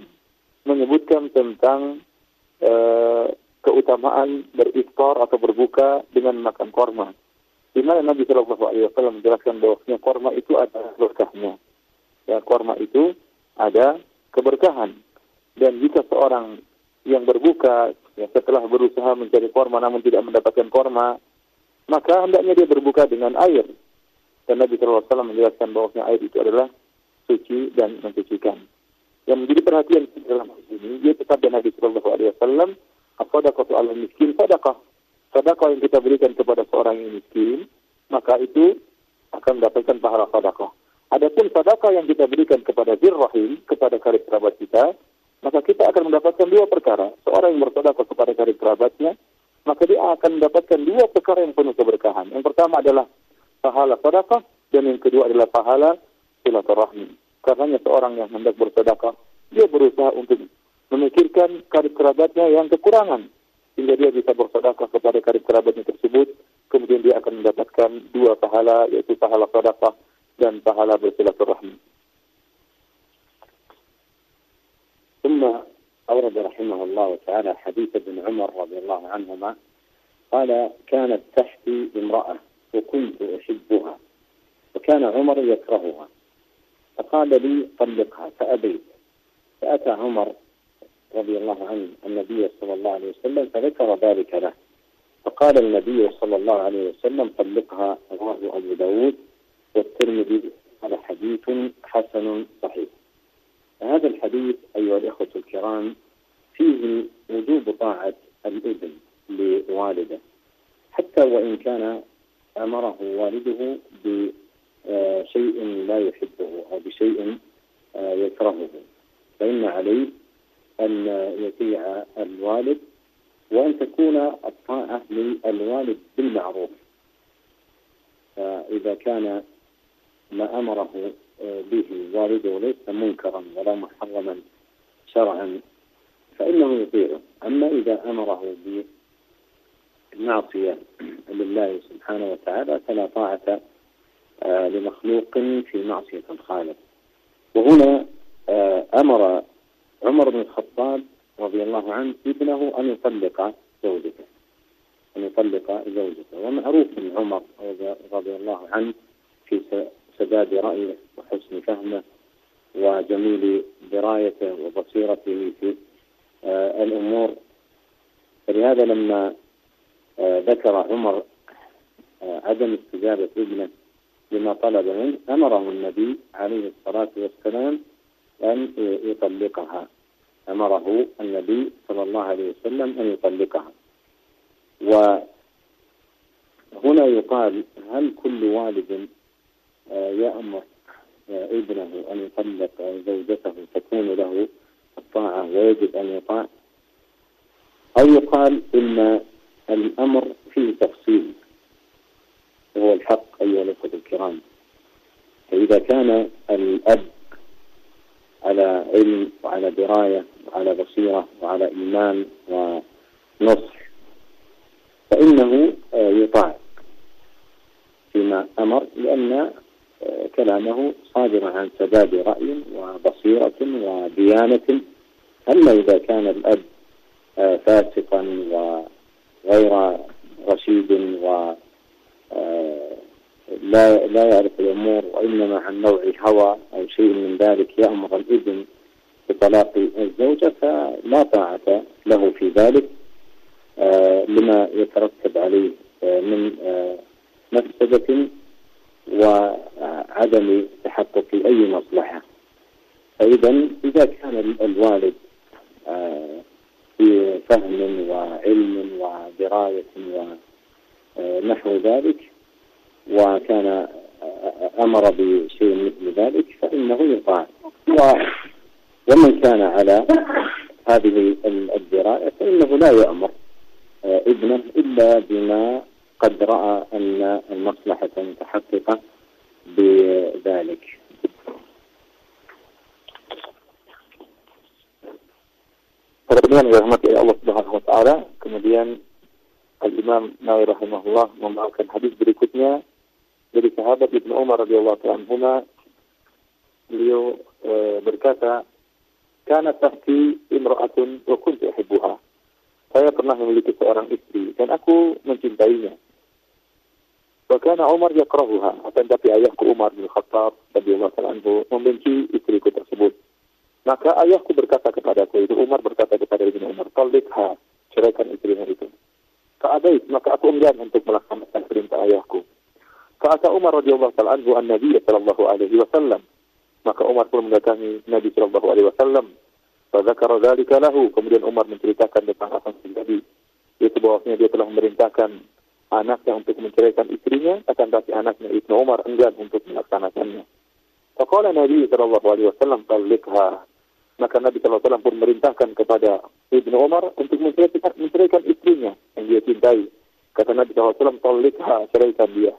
menyebutkan tentang uh, keutamaan beriftar atau berbuka dengan makan korma. Di mana Nabi Shallallahu alaihi wasallam menjelaskan bahwa korma itu adalah berkahnya. Ya, korma itu ada keberkahan. Dan jika seorang yang berbuka ya, setelah berusaha mencari korma namun tidak mendapatkan korma, maka hendaknya dia berbuka dengan air. Dan Nabi SAW menjelaskan bahwa air itu adalah suci dan mensucikan. Yang menjadi perhatian dalam ini, dia tetap dan Nabi Shallallahu Alaihi Wasallam, apa ala miskin sadaqah. Sadaqah yang kita berikan kepada seorang yang miskin, maka itu akan mendapatkan pahala sadaqah. Adapun sadaqah yang kita berikan kepada zirrahim, kepada karib kerabat kita, maka kita akan mendapatkan dua perkara. Seorang yang bersedekah kepada karib kerabatnya, maka dia akan mendapatkan dua perkara yang penuh keberkahan. Yang pertama adalah pahala sedekah dan yang kedua adalah pahala silaturahmi Karena seorang yang hendak bersedekah, dia berusaha untuk memikirkan karib kerabatnya yang kekurangan sehingga dia bisa bersedekah kepada karib kerabatnya tersebut kemudian dia akan mendapatkan dua pahala yaitu pahala sedekah dan pahala bersilaturahmi. ثم أورد رحمه الله تعالى حديث ابن عمر رضي الله عنهما قال كانت تحتي امرأة وكنت أحبها وكان عمر يكرهها فقال لي طلقها فأبيت فأتى عمر رضي الله عنه النبي صلى الله عليه وسلم فذكر ذلك له. فقال النبي صلى الله عليه وسلم طلقها رواه أبو داود والترمذي هذا حديث حسن صحيح. هذا الحديث أيها الإخوة الكرام فيه وجوب طاعة الإبن لوالده حتى وإن كان أمره والده بشيء لا يحبه أو بشيء يكرهه. فإن عليه أن يطيع الوالد وأن تكون الطاعة للوالد بالمعروف. فإذا كان ما أمره به والده ليس منكرا ولا محرما شرعا فإنه يطيعه. أما إذا أمره بالمعصية لله سبحانه وتعالى فلا طاعة لمخلوق في معصية الخالق. وهنا أمر عمر بن الخطاب رضي الله عنه ابنه أن يطلق زوجته أن يطلق زوجته. ومعروف من عمر رضي الله عنه في سداد رأيه وحسن فهمه وجميل درايته وبصيرته في آه الأمور. فلهذا لما آه ذكر عمر آه عدم استجابة ابنه لما طلب منه أمره النبي عليه الصلاة والسلام أن يطلقها. أمره النبي صلى الله عليه وسلم أن يطلقها. وهنا يقال هل كل والد يأمر ابنه أن يطلق زوجته تكون له الطاعة ويجب أن يطاع؟ أو يقال إن الأمر فيه تفصيل؟ وهو الحق أيها الأخوة الكرام. فإذا كان الأب على علم وعلى دراية وعلى بصيرة وعلى إيمان ونصح فإنه يطاع فيما أمر لأن كلامه صادر عن سداد رأي وبصيرة وديانة. أما إذا كان الأب فاسقا وغير رشيد و لا لا يعرف الأمور وإنما عن نوع هوى أو شيء من ذلك يأمر الابن بطلاق الزوجة فلا طاعة له في ذلك لما يترتب عليه من مفسدة وعدم تحقق أي مصلحة. فإذا إذا كان الوالد في فهم وعلم ودراية ونحو ذلك وكان أمر بشيء مثل ذلك فإنه يطاع. ومن كان على هذه الدراية فإنه لا يأمر ابنه إلا بما قد رأى أن المصلحة متحققة بذلك. Kemudian dirahmati Allah Subhanahu wa taala, kemudian Al-Imam Nawawi rahimahullah membawakan hadis berikutnya dari sahabat Ibnu Umar radhiyallahu anhu beliau e, berkata, "Kana tahti imra'atun wa kuntu uhibbuha." Saya pernah memiliki seorang istri dan aku mencintainya. Bahkan Umar yakrahuha, akan tapi ayahku Umar bin Khattab radhiyallahu anhu membenci istriku tersebut. Maka ayahku berkata kepadaku itu Umar berkata kepada Ibnu Umar, "Talikha, ceraikan istrinya itu." Fa'adait, maka aku enggan untuk melaksanakan perintah ayahku. Fa'ata Umar radhiyallahu taala anhu an Nabi sallallahu alaihi wasallam. Maka Umar pun mendatangi Nabi sallallahu alaihi wasallam. Fadzakara dzalika lahu. Kemudian Umar menceritakan tentang apa yang terjadi. Yaitu bahwasanya dia telah memerintahkan anaknya untuk menceraikan istrinya, akan tapi anaknya Ibnu Umar enggan untuk melaksanakannya. Faqala Nabi sallallahu alaihi wasallam, "Talikha." Maka Nabi SAW pun merintahkan kepada Ibnu Umar untuk menceraikan, menceraikan istrinya yang dia cintai. Kata Nabi SAW, Talikha, ceraikan dia.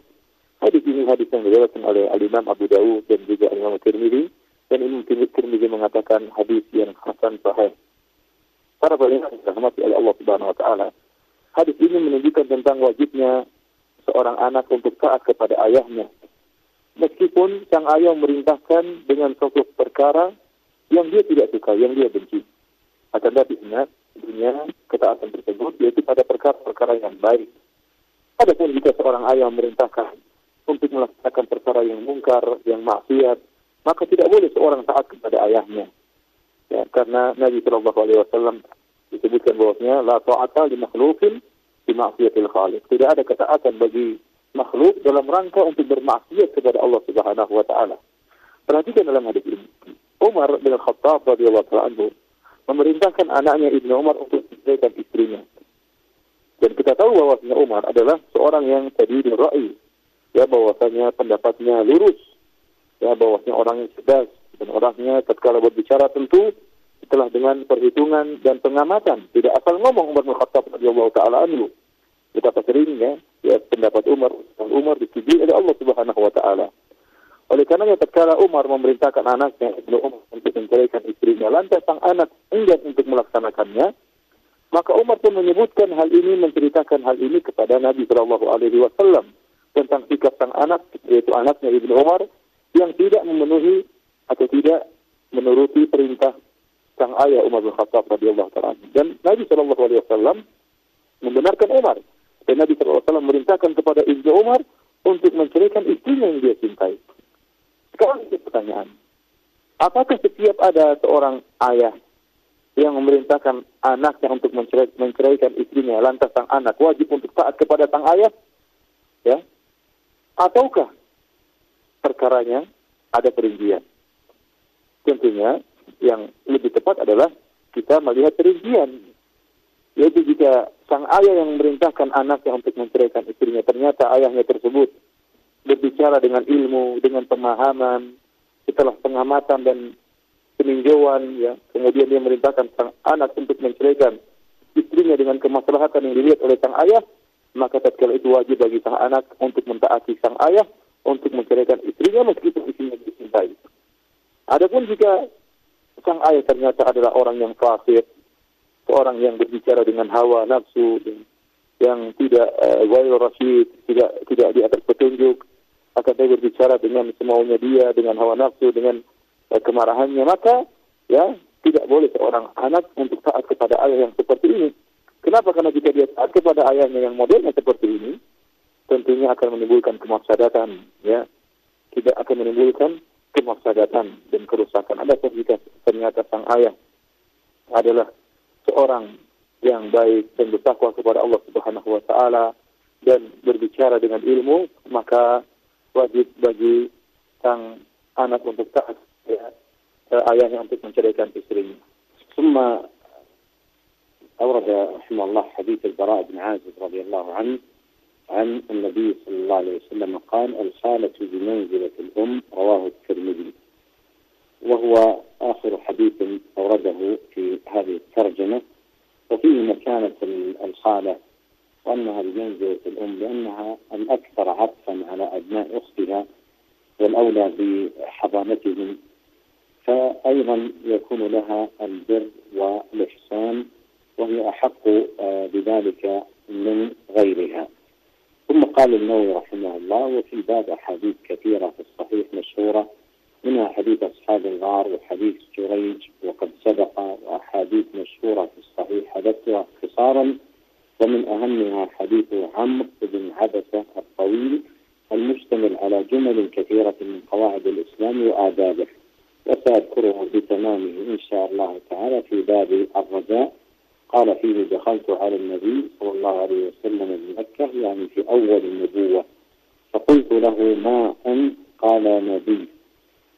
Hadis ini hadis yang diriwayatkan oleh Al-Imam Abu Dawud dan juga Imam Tirmidzi dan Imam Tirmidzi mengatakan hadis yang hasan sahih. Para pendengar dirahmati oleh Allah Subhanahu wa taala. Hadis ini menunjukkan tentang wajibnya seorang anak untuk taat kepada ayahnya. Meskipun sang ayah merintahkan dengan suatu perkara yang dia tidak suka, yang dia benci. Akan tapi ingat, dunia ketaatan tersebut yaitu pada perkara-perkara yang baik. Adapun jika seorang ayah memerintahkan untuk melaksanakan perkara yang mungkar, yang maksiat, maka tidak boleh seorang taat kepada ayahnya. Ya, karena Nabi Shallallahu Alaihi Wasallam disebutkan bahwasanya la ta'ata li makhlukin di maksiatil khaliq. Tidak ada ketaatan bagi makhluk dalam rangka untuk bermaksiat kepada Allah Subhanahu wa taala. Perhatikan dalam hadis ini. Umar bin Khattab radhiyallahu anhu memerintahkan anaknya Ibnu Umar untuk menceraikan istrinya. Dan kita tahu bahwasanya Umar adalah seorang yang tadi ra'i, ya bahwasanya pendapatnya lurus, ya bahwasanya orang yang cerdas dan orangnya tatkala berbicara tentu setelah dengan perhitungan dan pengamatan, tidak asal ngomong Umar bin Khattab radhiyallahu taala anhu. Betapa seringnya ya pendapat Umar, Umar disetujui oleh Allah Subhanahu wa taala. Oleh karenanya tatkala Umar memerintahkan anaknya Ibnu Umar untuk menceraikan istrinya, lantas sang anak enggan untuk melaksanakannya, maka Umar pun menyebutkan hal ini, menceritakan hal ini kepada Nabi Shallallahu Alaihi Wasallam tentang sikap sang anak, yaitu anaknya Ibnu Umar yang tidak memenuhi atau tidak menuruti perintah sang ayah Umar bin Khattab radhiyallahu taala. Dan Nabi Shallallahu Alaihi Wasallam membenarkan Umar dan Nabi Shallallahu Alaihi Wasallam merintahkan kepada Ibnu Umar untuk menceraikan istrinya yang dia cintai. Sekarang ini pertanyaan. Apakah setiap ada seorang ayah yang memerintahkan anaknya untuk mencerai, menceraikan istrinya, lantas sang anak wajib untuk taat kepada sang ayah? Ya? Ataukah perkaranya ada perincian? Tentunya yang lebih tepat adalah kita melihat perincian. Yaitu jika sang ayah yang memerintahkan anaknya untuk menceraikan istrinya, ternyata ayahnya tersebut berbicara dengan ilmu, dengan pemahaman, setelah pengamatan dan peninjauan, ya, kemudian dia merintahkan sang anak untuk menceraikan istrinya dengan kemaslahatan yang dilihat oleh sang ayah, maka tatkala itu wajib bagi sang anak untuk mentaati sang ayah untuk menceraikan istrinya meskipun istrinya dicintai. Adapun jika sang ayah ternyata adalah orang yang fasik, seorang yang berbicara dengan hawa nafsu, yang tidak uh, rasyid, tidak tidak di atas petunjuk, akan dia berbicara dengan semaunya dia, dengan hawa nafsu, dengan uh, kemarahannya, maka ya tidak boleh seorang anak untuk taat kepada ayah yang seperti ini. Kenapa? Karena jika dia taat kepada ayahnya yang modelnya seperti ini, tentunya akan menimbulkan kemafsadatan, ya, tidak akan menimbulkan kemafsadatan dan kerusakan. Ada jika ternyata sang ayah adalah seorang yang baik dan bertakwa kepada Allah Subhanahu wa taala dan berbicara dengan ilmu, maka wajib bagi sang anak untuk taat ya, ayahnya untuk menceraikan istrinya. ثم أورد رحمه الله حديث البراء بن عازب رضي الله عنه عن النبي صلى الله عليه وسلم قال الخالة بمنزلة الأم رواه الترمذي وهو آخر حديث أورده في هذه الترجمة وفيه مكانة الخالة وأنها بمنزلة الأم لأنها الأكثر عطفا على أبناء أختها والأولى بحضانتهم. فأيضا يكون لها البر والإحسان وهي أحق بذلك من غيرها. ثم قال النووي رحمه الله وفي الباب أحاديث كثيرة في الصحيح مشهورة منها حديث أصحاب الغار وحديث جريج وقد سبق وأحاديث مشهورة في الصحيح حدثتها اختصارا ومن أهمها حديث عمرو بن عبسة الطويل المشتمل على جمل كثيرة من قواعد الإسلام وآدابه. وسأذكره بتمامه إن شاء الله تعالى في باب الرجاء. قال فيه دخلت على النبي صلى الله عليه وسلم بمكة يعني في أول النبوة. فقلت له ما أنت؟ قال نبي.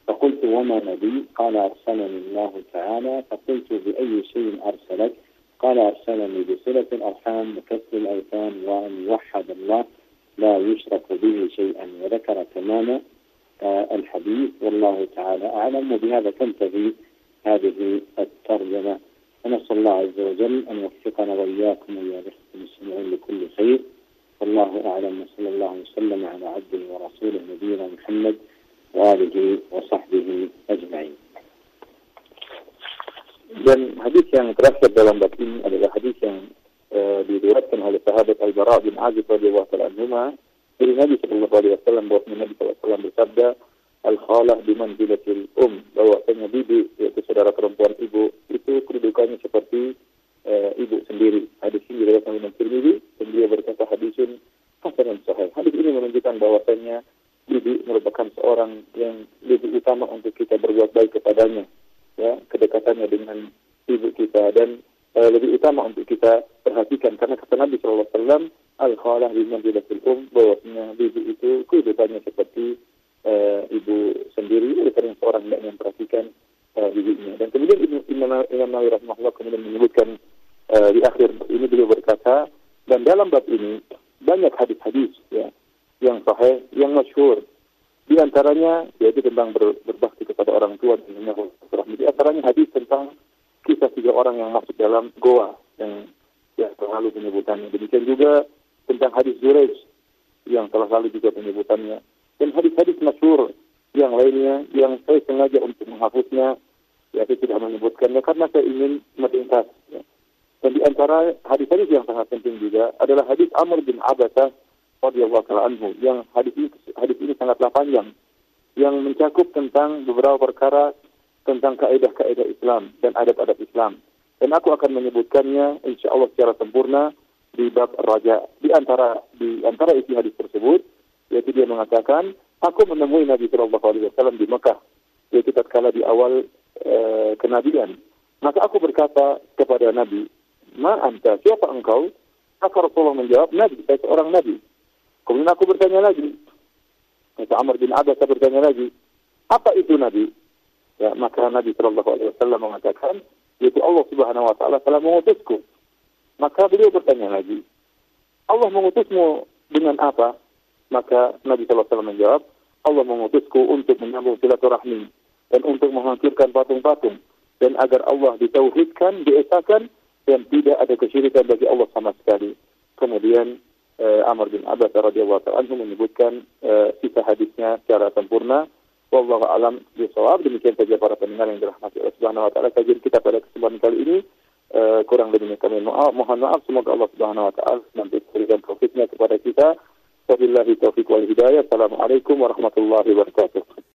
فقلت وما نبي؟ قال أرسلني الله تعالى. فقلت بأي شيء أرسلك؟ قال أرسلني بصلة الأرحام وكسر الأوثان وأن يوحد الله لا يشرك به شيئا وذكر تمام آه، الحديث. والله تعالى أعلم. وبهذا تنتهي هذه الترجمة. ونسأل الله عز وجل أن يوفقنا وإياكم وإيا المسلمين لكل خير. والله أعلم. وصلى الله وسلم على عبده ورسوله نبينا محمد وآله وصحبه أجمعين. Dan hadis yang terakhir dalam bab ini adalah hadis yang uh, diriwayatkan oleh sahabat Al-Bara bin Azib radhiyallahu taala anhu dari Nabi sallallahu alaihi wasallam bahwa Nabi sallallahu alaihi wasallam bersabda al-khalah bi manzilatil um bahwasanya bibi yaitu saudara perempuan ibu itu kedudukannya seperti uh, ibu sendiri. Hadis ini diriwayatkan oleh Tirmidzi dan dia berkata hadisun hasan sahih. Hadis ini menunjukkan bahwasanya bibi merupakan seorang yang lebih utama untuk kita berbuat baik kepadanya ya kedekatannya dengan ibu kita dan uh, lebih utama untuk kita perhatikan karena kata Nabi Shallallahu Alaihi Wasallam al khalah lima bilatil um bahwasanya ibu itu kehidupannya seperti uh, ibu sendiri oleh karena seorang yang memperhatikan uh, ibunya. Dan kemudian Imam Imam Nawawi rahimahullah kemudian menyebutkan uh, di akhir ini beliau berkata dan dalam bab ini banyak hadis-hadis ya yang sahih yang masyhur di antaranya yaitu tentang ber, berbakti kepada orang tua dan menyahut Di antaranya hadis tentang kisah tiga orang yang masuk dalam goa yang yang terlalu penyebutannya. Demikian juga tentang hadis Zurej yang telah lalu juga penyebutannya. Dan hadis-hadis masyur yang lainnya yang saya sengaja untuk menghapusnya yaitu tidak menyebutkannya karena saya ingin meringkas. Ya. Dan di antara hadis-hadis yang sangat penting juga adalah hadis Amr bin Abbasah radhiyallahu anhu yang hadis ini hadis sangatlah panjang yang mencakup tentang beberapa perkara tentang kaidah-kaidah Islam dan adab-adab Islam. Dan aku akan menyebutkannya insya Allah secara sempurna di bab raja. Di antara di antara isi hadis tersebut yaitu dia mengatakan, aku menemui Nabi Shallallahu Alaihi Wasallam di Mekah yaitu tatkala di awal e, kenabian. Maka aku berkata kepada Nabi, Ma anta, siapa engkau? Maka Rasulullah menjawab, Nabi, saya seorang Nabi. Kemudian aku bertanya lagi. Kata Amr bin Abbas bertanya lagi. Apa itu Nabi? Ya, maka Nabi Shallallahu Alaihi Wasallam mengatakan, yaitu Allah Subhanahu Wa Taala telah mengutusku. Maka beliau bertanya lagi, Allah mengutusmu dengan apa? Maka Nabi Shallallahu Alaihi Wasallam menjawab, Allah mengutusku untuk menyambung silaturahmi dan untuk menghancurkan patung-patung dan agar Allah ditauhidkan, diesakan dan tidak ada kesyirikan bagi Allah sama sekali. Kemudian Amr bin Abbas radhiyallahu anhu menyebutkan sisa hadisnya secara sempurna. Wallahu alam bisawab. Demikian saja para pendengar yang dirahmati Allah Subhanahu wa taala kajian kita pada kesempatan kali ini. Uh, kurang lebihnya kami maaf, mohon maaf semoga Allah Subhanahu wa taala nanti berikan taufiknya kepada kita. Wabillahi taufiq wal hidayah. Assalamualaikum warahmatullahi wabarakatuh.